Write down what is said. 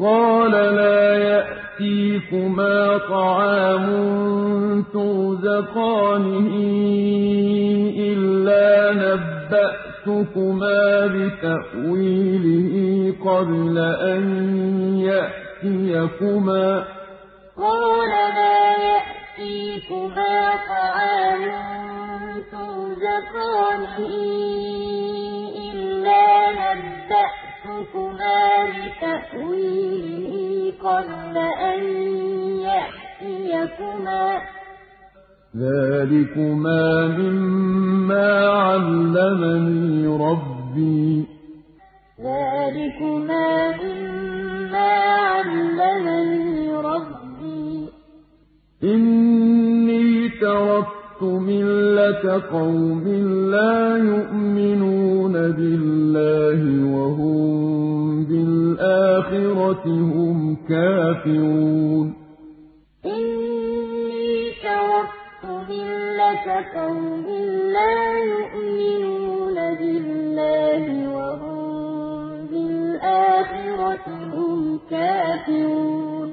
قَالَ لَا يَأْتِيكُمَا طَعَامٌ تُرْزَقَانِهِ إِلَّا نَبَّأْتُكُمَا بِتَأْوِيلِهِ قَبْلَ أَن يَأْتِيَكُمَا ۚ قَالَ لَا يَأْتِيكُمَا طَعَامٌ تُرْزَقَانِهِ إِلَّا نَبَّأْتُكُمَا بِتَأْوِيلِهِ قَبْلَ أَن يَأْتِيَكُمَا ۚ. ذَٰلِكُمَا مِمَّا عَلَّمَنِي رَبِّي ۚ. إِنِّي تَرَكْتُ مِلَّةَ قَوْمٍ لَّا يُؤْمِنُونَ بِاللَّهِ. بِالْآخِرَةِ هُمْ كَافِرُونَ إِنِّي تَرَكْتُ مِلَّةَ قَوْمٍ لَّا يُؤْمِنُونَ بِاللَّهِ وَهُم بِالْآخِرَةِ هُمْ كَافِرُونَ